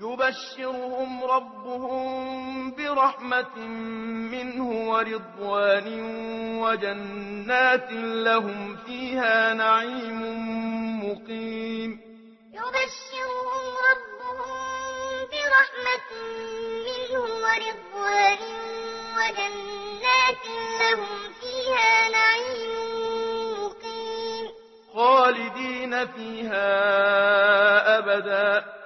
يبشرهم ربهم برحمة منه ورضوان وجنات لهم فيها نعيم مقيم. يبشرهم ربهم برحمة منه ورضوان وجنات لهم فيها نعيم مقيم. خالدين فيها أبداً.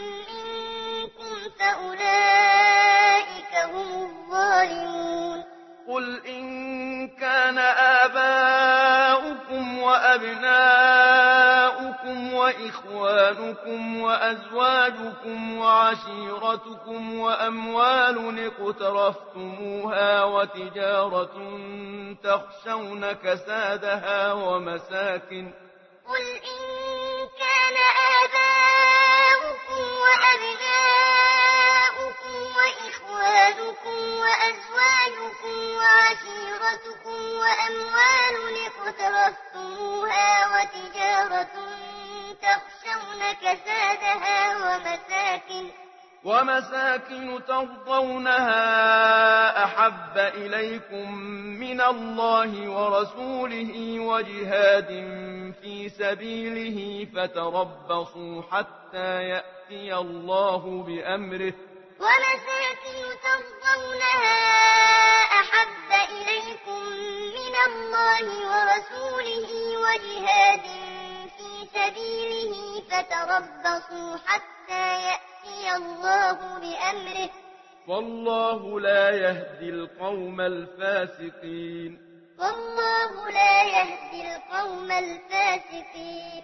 أبناؤكم وإخوانكم وأزواجكم وعشيرتكم وأموال اقترفتموها وتجارة تخشون كسادها ومساكن قل إن كان آباؤكم وأبناؤكم وإخوانكم تركتموها وتجارة تخشون كسادها ومساكن ومساكن ترضونها أحب إليكم من الله ورسوله وجهاد في سبيله فتربصوا حتى يأتي الله بأمره. ومساكن ترضونها الله ورسوله وجهاد في سبيله فتربصوا حتى يأتي الله بأمره. والله لا يهدي القوم الفاسقين. والله لا يهدي القوم الفاسقين.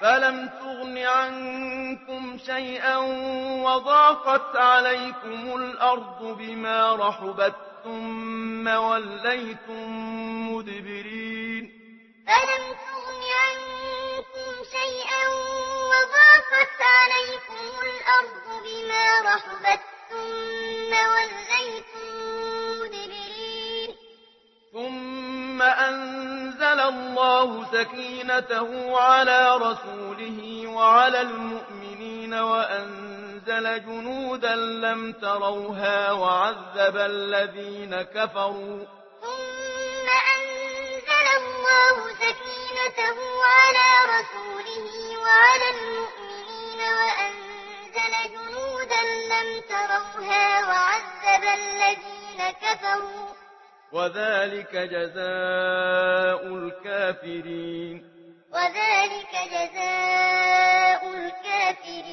فلم تغن عنكم شيئا وضاقت عليكم الأرض بما رحبت ثم وليتم مدبرين فلم تغن عنكم شيئا وضاقت عليكم الأرض بما رحبت سكينته على رسوله وعلى المؤمنين وأنزل جنودا لم تروها وعذب الذين كفروا ثم أنزل الله سكينته على رسوله وعلى المؤمنين وأنزل جنودا لم تروها وعذب الذين كفروا وذلك جزاء الكافرين. وذلك جزاء الكافرين.